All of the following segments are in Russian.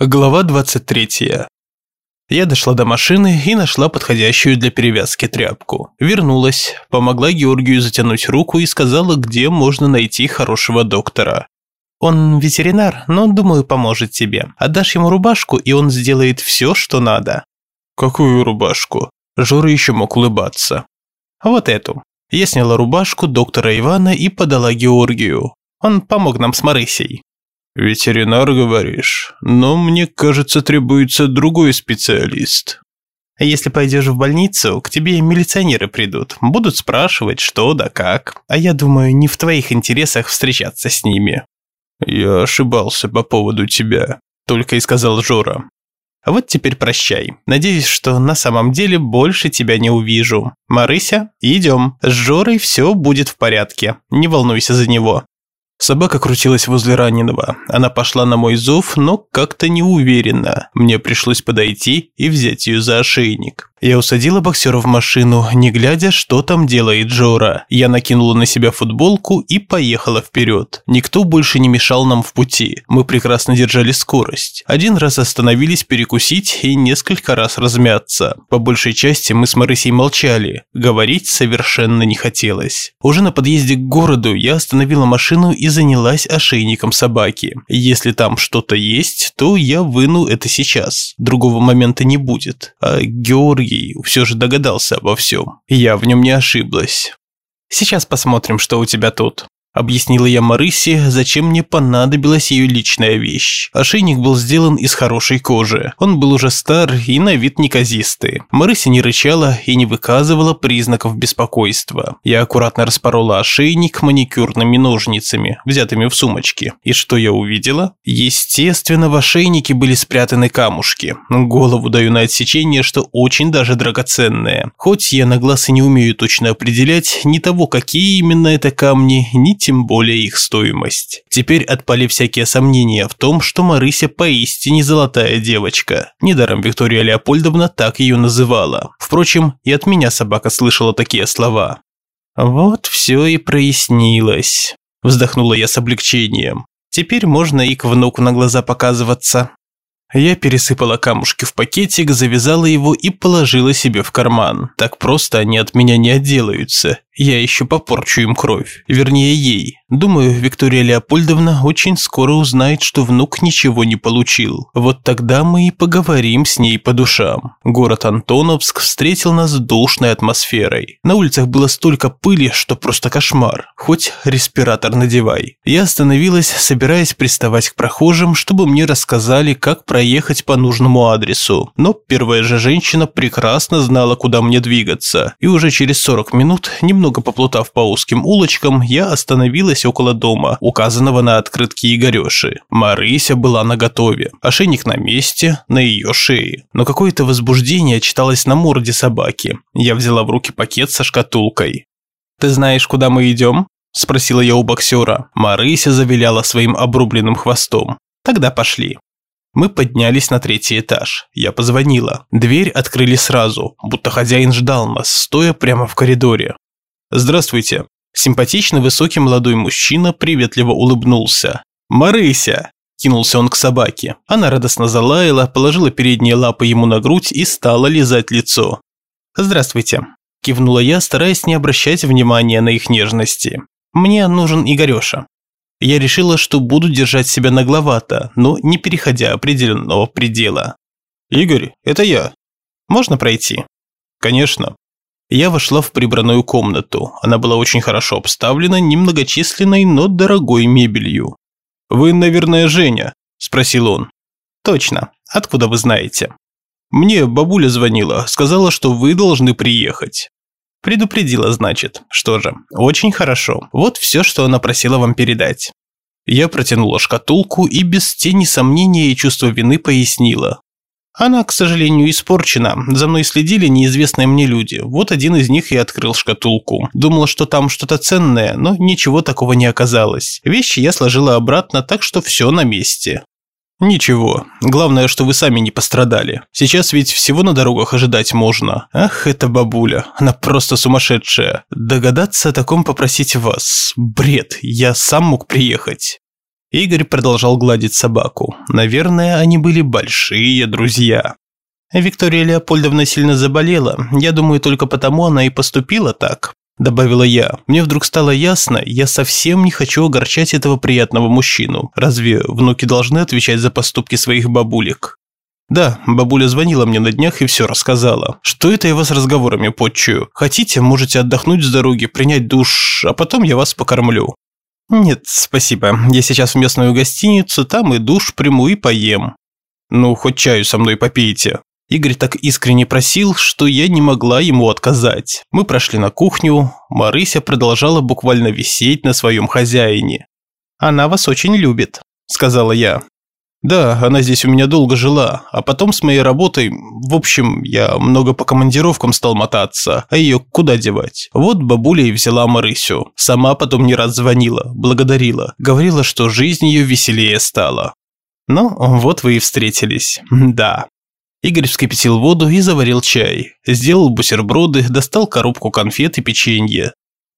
Глава 23. Я дошла до машины и нашла подходящую для перевязки тряпку. Вернулась, помогла Георгию затянуть руку и сказала, где можно найти хорошего доктора. Он ветеринар, но, думаю, поможет тебе. Отдашь ему рубашку, и он сделает все, что надо. Какую рубашку? Жора еще мог улыбаться. Вот эту. Я сняла рубашку доктора Ивана и подала Георгию. Он помог нам с Марысей. «Ветеринар, говоришь? Но мне кажется, требуется другой специалист». «Если пойдешь в больницу, к тебе милиционеры придут, будут спрашивать, что да как. А я думаю, не в твоих интересах встречаться с ними». «Я ошибался по поводу тебя», – только и сказал Жора. А вот теперь прощай. Надеюсь, что на самом деле больше тебя не увижу. Марыся, идем. С Жорой все будет в порядке. Не волнуйся за него. Собака крутилась возле раненого. Она пошла на мой зов, но как-то неуверенно. Мне пришлось подойти и взять ее за ошейник. Я усадила боксера в машину, не глядя, что там делает Джора. Я накинула на себя футболку и поехала вперед. Никто больше не мешал нам в пути. Мы прекрасно держали скорость. Один раз остановились перекусить и несколько раз размяться. По большей части мы с Марысей молчали. Говорить совершенно не хотелось. Уже на подъезде к городу я остановила машину и занялась ошейником собаки. Если там что-то есть, то я выну это сейчас. Другого момента не будет. А Георгий все же догадался обо всем. Я в нем не ошиблась. Сейчас посмотрим, что у тебя тут. Объяснила я Марысе, зачем мне понадобилась ее личная вещь. Ошейник был сделан из хорошей кожи. Он был уже стар и на вид неказистый. Марыся не рычала и не выказывала признаков беспокойства. Я аккуратно распорола ошейник маникюрными ножницами, взятыми в сумочке. И что я увидела? Естественно, в ошейнике были спрятаны камушки. Голову даю на отсечение, что очень даже драгоценные. Хоть я на глаз и не умею точно определять ни того, какие именно это камни, ни тем более их стоимость. Теперь отпали всякие сомнения в том, что Марыся поистине золотая девочка. Недаром Виктория Леопольдовна так ее называла. Впрочем, и от меня собака слышала такие слова. «Вот все и прояснилось», – вздохнула я с облегчением. «Теперь можно и к внуку на глаза показываться». Я пересыпала камушки в пакетик, завязала его и положила себе в карман. Так просто они от меня не отделаются. Я еще попорчу им кровь. Вернее, ей. Думаю, Виктория Леопольдовна очень скоро узнает, что внук ничего не получил. Вот тогда мы и поговорим с ней по душам. Город Антоновск встретил нас душной атмосферой. На улицах было столько пыли, что просто кошмар. Хоть респиратор надевай. Я остановилась, собираясь приставать к прохожим, чтобы мне рассказали, как проехать по нужному адресу. Но первая же женщина прекрасно знала, куда мне двигаться. И уже через 40 минут, немного Немного поплутав по узким улочкам, я остановилась около дома, указанного на открытке Игореши. Марыся была наготове, ошейник на месте, на ее шее. Но какое-то возбуждение читалось на морде собаки. Я взяла в руки пакет со шкатулкой. «Ты знаешь, куда мы идем?» – спросила я у боксера. Марыся завиляла своим обрубленным хвостом. «Тогда пошли». Мы поднялись на третий этаж. Я позвонила. Дверь открыли сразу, будто хозяин ждал нас, стоя прямо в коридоре. «Здравствуйте». Симпатичный высокий молодой мужчина приветливо улыбнулся. «Марыся!» – кинулся он к собаке. Она радостно залаяла, положила передние лапы ему на грудь и стала лизать лицо. «Здравствуйте», – кивнула я, стараясь не обращать внимания на их нежности. «Мне нужен Игорёша». Я решила, что буду держать себя нагловато, но не переходя определенного предела. «Игорь, это я. Можно пройти?» «Конечно». Я вошла в прибранную комнату. Она была очень хорошо обставлена немногочисленной, но дорогой мебелью. «Вы, наверное, Женя?» – спросил он. «Точно. Откуда вы знаете?» «Мне бабуля звонила, сказала, что вы должны приехать». «Предупредила, значит. Что же, очень хорошо. Вот все, что она просила вам передать». Я протянула шкатулку и без тени сомнения и чувства вины пояснила. Она, к сожалению, испорчена. За мной следили неизвестные мне люди. Вот один из них и открыл шкатулку. Думала, что там что-то ценное, но ничего такого не оказалось. Вещи я сложила обратно, так что все на месте. Ничего. Главное, что вы сами не пострадали. Сейчас ведь всего на дорогах ожидать можно. Ах, эта бабуля. Она просто сумасшедшая. Догадаться о таком попросить вас. Бред. Я сам мог приехать. Игорь продолжал гладить собаку. Наверное, они были большие друзья. Виктория Леопольдовна сильно заболела. Я думаю, только потому она и поступила так. Добавила я. Мне вдруг стало ясно, я совсем не хочу огорчать этого приятного мужчину. Разве внуки должны отвечать за поступки своих бабулек? Да, бабуля звонила мне на днях и все рассказала. Что это я вас разговорами подчую? Хотите, можете отдохнуть с дороги, принять душ, а потом я вас покормлю. «Нет, спасибо. Я сейчас в местную гостиницу, там и душ приму и поем». «Ну, хоть чаю со мной попейте». Игорь так искренне просил, что я не могла ему отказать. Мы прошли на кухню, Марыся продолжала буквально висеть на своем хозяине. «Она вас очень любит», – сказала я. Да, она здесь у меня долго жила, а потом с моей работой, в общем, я много по командировкам стал мотаться, а ее куда девать? Вот бабуля и взяла Марысю. Сама потом не раз звонила, благодарила, говорила, что жизнь ее веселее стала. Ну, вот вы и встретились. Да. Игорь вскипятил воду и заварил чай. Сделал бутерброды, достал коробку конфет и печенье.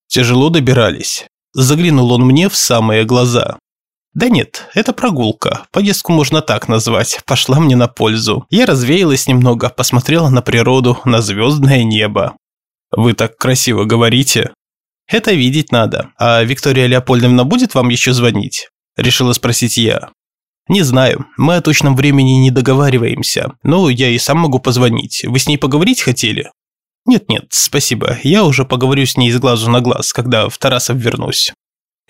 Тяжело добирались. Заглянул он мне в самые глаза. Да нет, это прогулка. Поездку можно так назвать. Пошла мне на пользу. Я развеялась немного, посмотрела на природу, на звездное небо. Вы так красиво говорите. Это видеть надо. А Виктория Леопольдовна будет вам еще звонить? Решила спросить я. Не знаю, мы о точном времени не договариваемся, но я и сам могу позвонить. Вы с ней поговорить хотели? Нет-нет, спасибо, я уже поговорю с ней с глазу на глаз, когда в Тарасов вернусь.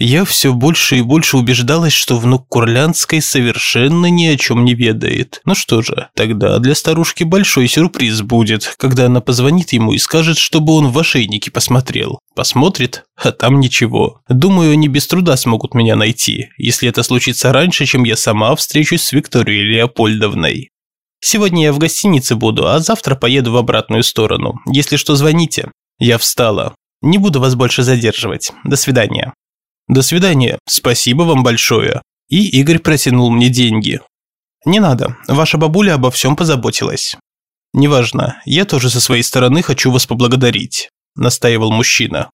Я все больше и больше убеждалась, что внук Курлянской совершенно ни о чем не ведает. Ну что же, тогда для старушки большой сюрприз будет, когда она позвонит ему и скажет, чтобы он в ошейнике посмотрел. Посмотрит, а там ничего. Думаю, они без труда смогут меня найти, если это случится раньше, чем я сама встречусь с Викторией Леопольдовной. Сегодня я в гостинице буду, а завтра поеду в обратную сторону. Если что, звоните. Я встала. Не буду вас больше задерживать. До свидания. До свидания, спасибо вам большое. И Игорь протянул мне деньги. Не надо, ваша бабуля обо всем позаботилась. Неважно, я тоже со своей стороны хочу вас поблагодарить, настаивал мужчина.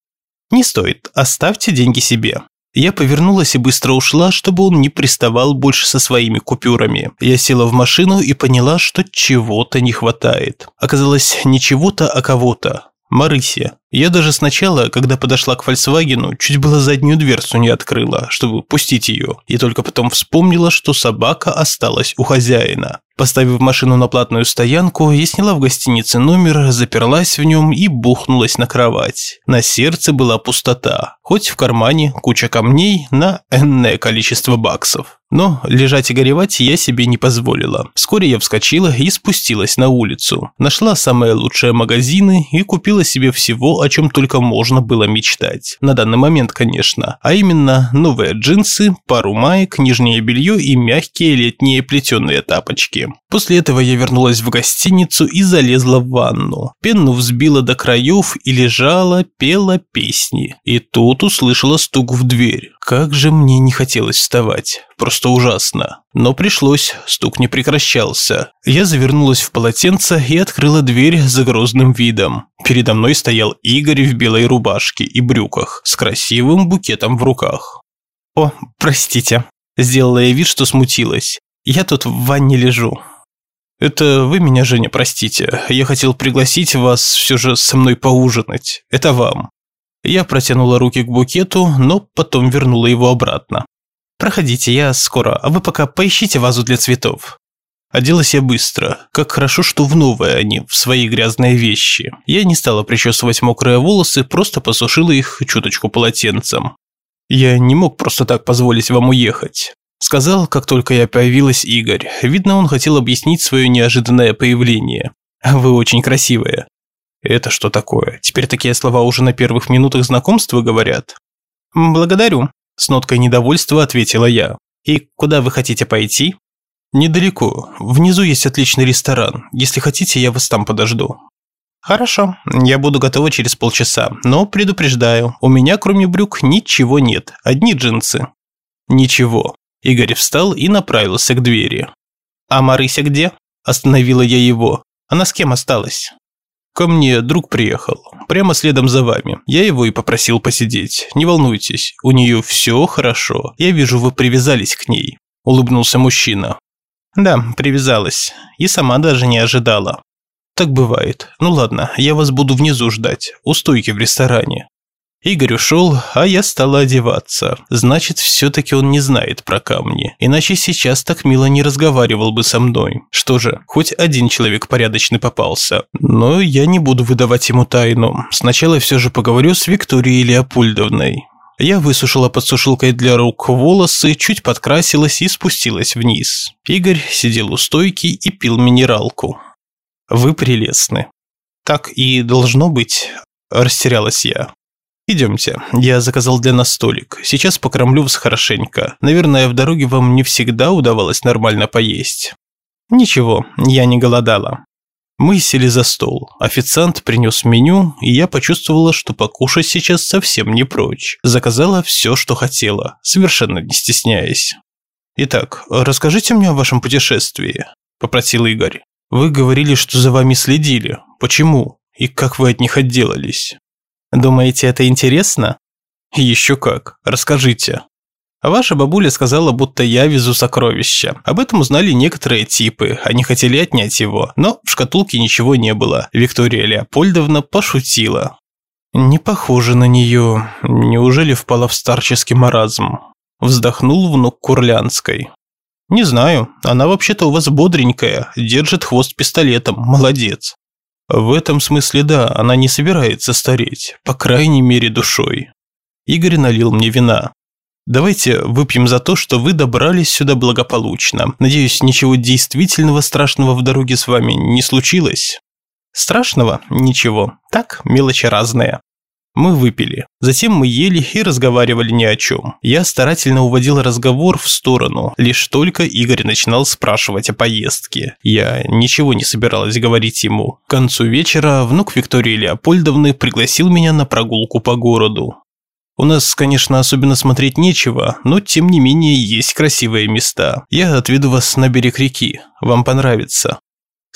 Не стоит, оставьте деньги себе. Я повернулась и быстро ушла, чтобы он не приставал больше со своими купюрами. Я села в машину и поняла, что чего-то не хватает. Оказалось, не чего-то, а кого-то. Марыся. Я даже сначала, когда подошла к Фольксвагену, чуть было заднюю дверцу не открыла, чтобы пустить ее, и только потом вспомнила, что собака осталась у хозяина. Поставив машину на платную стоянку, я сняла в гостинице номер, заперлась в нем и бухнулась на кровать. На сердце была пустота, хоть в кармане куча камней на энное количество баксов. Но лежать и горевать я себе не позволила. Вскоре я вскочила и спустилась на улицу. Нашла самые лучшие магазины и купила себе всего, о чем только можно было мечтать. На данный момент, конечно. А именно, новые джинсы, пару маек, нижнее белье и мягкие летние плетеные тапочки. После этого я вернулась в гостиницу и залезла в ванну. Пенну взбила до краев и лежала, пела песни. И тут услышала стук в дверь. Как же мне не хотелось вставать. Просто ужасно. Но пришлось, стук не прекращался. Я завернулась в полотенце и открыла дверь за грозным видом. Передо мной стоял Игорь в белой рубашке и брюках с красивым букетом в руках. «О, простите», – сделала я вид, что смутилась. «Я тут в ванне лежу». «Это вы меня, Женя, простите. Я хотел пригласить вас все же со мной поужинать. Это вам». Я протянула руки к букету, но потом вернула его обратно. «Проходите, я скоро, а вы пока поищите вазу для цветов». Оделась я быстро. Как хорошо, что в новые они, в свои грязные вещи. Я не стала причесывать мокрые волосы, просто посушила их чуточку полотенцем. Я не мог просто так позволить вам уехать. Сказал, как только я появилась Игорь. Видно, он хотел объяснить свое неожиданное появление. Вы очень красивая. Это что такое? Теперь такие слова уже на первых минутах знакомства говорят? Благодарю. С ноткой недовольства ответила я. И куда вы хотите пойти? Недалеко. Внизу есть отличный ресторан. Если хотите, я вас там подожду. Хорошо, я буду готова через полчаса, но предупреждаю, у меня кроме брюк ничего нет, одни джинсы. Ничего. Игорь встал и направился к двери. «А Марыся где?» – остановила я его. «Она с кем осталась?» Ко мне друг приехал. Прямо следом за вами. Я его и попросил посидеть. Не волнуйтесь, у нее все хорошо. Я вижу, вы привязались к ней. Улыбнулся мужчина. Да, привязалась. И сама даже не ожидала. Так бывает. Ну ладно, я вас буду внизу ждать. У стойки в ресторане. Игорь ушел, а я стала одеваться. Значит, все-таки он не знает про камни. Иначе сейчас так мило не разговаривал бы со мной. Что же, хоть один человек порядочный попался. Но я не буду выдавать ему тайну. Сначала все же поговорю с Викторией Леопольдовной. Я высушила под сушилкой для рук волосы, чуть подкрасилась и спустилась вниз. Игорь сидел у стойки и пил минералку. «Вы прелестны». «Так и должно быть», – растерялась я. «Идемте, я заказал для нас столик. Сейчас покормлю вас хорошенько. Наверное, в дороге вам не всегда удавалось нормально поесть». «Ничего, я не голодала». Мы сели за стол. Официант принес меню, и я почувствовала, что покушать сейчас совсем не прочь. Заказала все, что хотела, совершенно не стесняясь. «Итак, расскажите мне о вашем путешествии», – попросил Игорь. «Вы говорили, что за вами следили. Почему? И как вы от них отделались?» Думаете, это интересно? Еще как. Расскажите. Ваша бабуля сказала, будто я везу сокровища. Об этом узнали некоторые типы. Они хотели отнять его, но в шкатулке ничего не было. Виктория Леопольдовна пошутила. Не похоже на нее. Неужели впала в старческий маразм? Вздохнул внук Курлянской. Не знаю, она вообще-то у вас бодренькая, держит хвост пистолетом, молодец. В этом смысле да, она не собирается стареть, по крайней мере душой. Игорь налил мне вина. Давайте выпьем за то, что вы добрались сюда благополучно. Надеюсь, ничего действительного страшного в дороге с вами не случилось? Страшного? Ничего. Так, мелочи разные. Мы выпили. Затем мы ели и разговаривали ни о чем. Я старательно уводил разговор в сторону. Лишь только Игорь начинал спрашивать о поездке. Я ничего не собиралась говорить ему. К концу вечера внук Виктории Леопольдовны пригласил меня на прогулку по городу. У нас, конечно, особенно смотреть нечего, но тем не менее есть красивые места. Я отведу вас на берег реки. Вам понравится.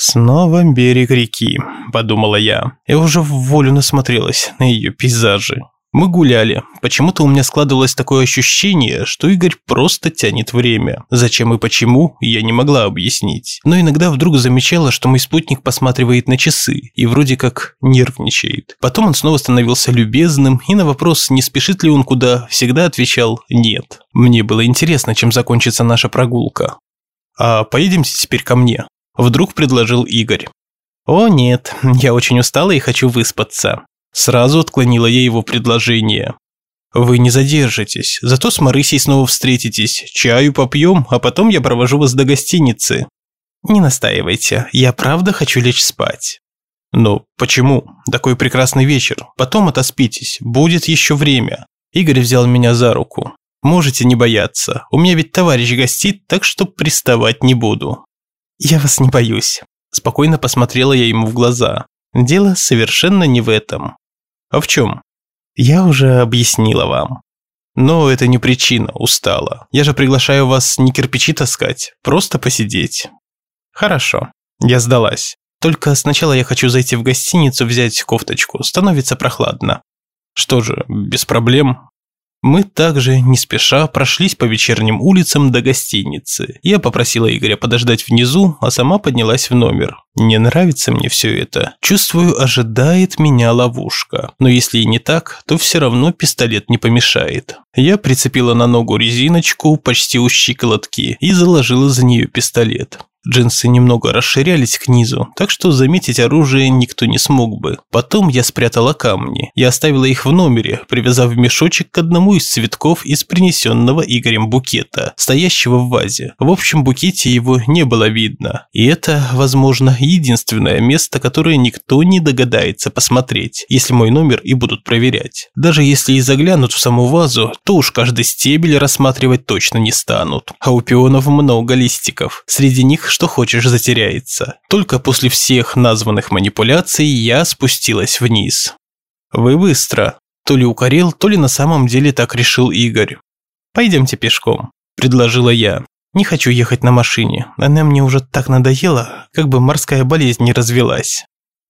«Снова берег реки», – подумала я. Я уже в волю насмотрелась на ее пейзажи. Мы гуляли. Почему-то у меня складывалось такое ощущение, что Игорь просто тянет время. Зачем и почему, я не могла объяснить. Но иногда вдруг замечала, что мой спутник посматривает на часы и вроде как нервничает. Потом он снова становился любезным и на вопрос, не спешит ли он куда, всегда отвечал «нет». Мне было интересно, чем закончится наша прогулка. «А поедемте теперь ко мне», Вдруг предложил Игорь. «О нет, я очень устала и хочу выспаться». Сразу отклонила я его предложение. «Вы не задержитесь, зато с Марысей снова встретитесь, чаю попьем, а потом я провожу вас до гостиницы». «Не настаивайте, я правда хочу лечь спать». «Но почему? Такой прекрасный вечер. Потом отоспитесь, будет еще время». Игорь взял меня за руку. «Можете не бояться, у меня ведь товарищ гостит, так что приставать не буду». «Я вас не боюсь». Спокойно посмотрела я ему в глаза. Дело совершенно не в этом. А в чем? Я уже объяснила вам. Но это не причина, устала. Я же приглашаю вас не кирпичи таскать, просто посидеть. Хорошо, я сдалась. Только сначала я хочу зайти в гостиницу взять кофточку, становится прохладно. Что же, без проблем. Мы также, не спеша, прошлись по вечерним улицам до гостиницы. Я попросила Игоря подождать внизу, а сама поднялась в номер. Не нравится мне все это. Чувствую, ожидает меня ловушка. Но если и не так, то все равно пистолет не помешает. Я прицепила на ногу резиночку почти у щиколотки и заложила за нее пистолет. Джинсы немного расширялись к низу, так что заметить оружие никто не смог бы. Потом я спрятала камни. Я оставила их в номере, привязав мешочек к одному из цветков из принесенного Игорем букета, стоящего в вазе. В общем букете его не было видно. И это, возможно, единственное место, которое никто не догадается посмотреть, если мой номер и будут проверять. Даже если и заглянут в саму вазу, то уж каждый стебель рассматривать точно не станут. А у пионов много листиков. Среди них что хочешь затеряется. Только после всех названных манипуляций я спустилась вниз. Вы быстро. То ли укорил, то ли на самом деле так решил Игорь. Пойдемте пешком, предложила я. Не хочу ехать на машине. Она мне уже так надоела, как бы морская болезнь не развелась.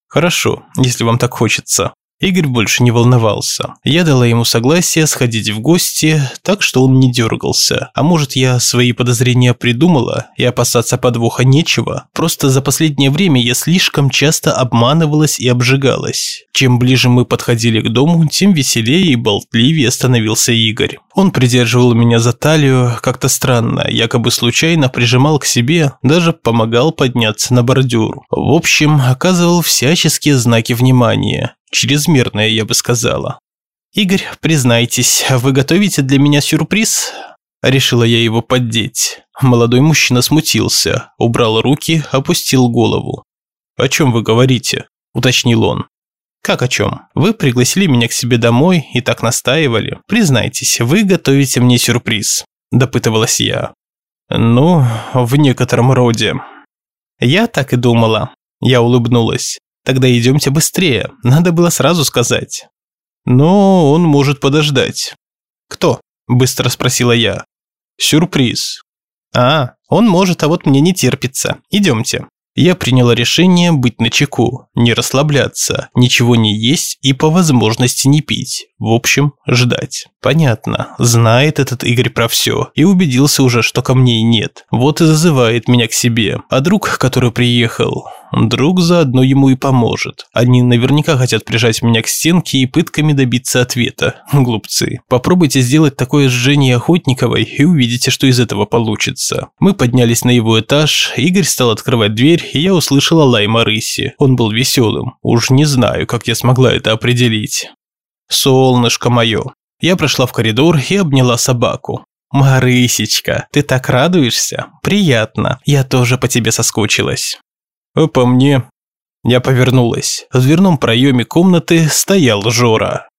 Хорошо, если вам так хочется. Игорь больше не волновался. Я дала ему согласие сходить в гости, так что он не дергался. А может, я свои подозрения придумала, и опасаться подвоха нечего? Просто за последнее время я слишком часто обманывалась и обжигалась. Чем ближе мы подходили к дому, тем веселее и болтливее становился Игорь. Он придерживал меня за талию, как-то странно, якобы случайно прижимал к себе, даже помогал подняться на бордюр. В общем, оказывал всяческие знаки внимания. Чрезмерное, я бы сказала. «Игорь, признайтесь, вы готовите для меня сюрприз?» Решила я его поддеть. Молодой мужчина смутился, убрал руки, опустил голову. «О чем вы говорите?» – уточнил он. «Как о чем? Вы пригласили меня к себе домой и так настаивали. Признайтесь, вы готовите мне сюрприз», – допытывалась я. «Ну, в некотором роде». «Я так и думала». Я улыбнулась. Тогда идемте быстрее, надо было сразу сказать. Но он может подождать. Кто? Быстро спросила я. Сюрприз. А, он может, а вот мне не терпится. Идемте. Я приняла решение быть начеку, не расслабляться, ничего не есть и по возможности не пить. В общем, ждать. Понятно, знает этот Игорь про все и убедился уже, что камней нет. Вот и зазывает меня к себе. А друг, который приехал, друг заодно ему и поможет. Они наверняка хотят прижать меня к стенке и пытками добиться ответа. Глупцы. Попробуйте сделать такое с Женей Охотниковой и увидите, что из этого получится. Мы поднялись на его этаж, Игорь стал открывать дверь, и я услышала лай Марыси. Он был веселым. Уж не знаю, как я смогла это определить. Солнышко мое. Я прошла в коридор и обняла собаку. «Марысечка, ты так радуешься? Приятно. Я тоже по тебе соскучилась». «А по мне?» Я повернулась. В дверном проеме комнаты стоял Жора.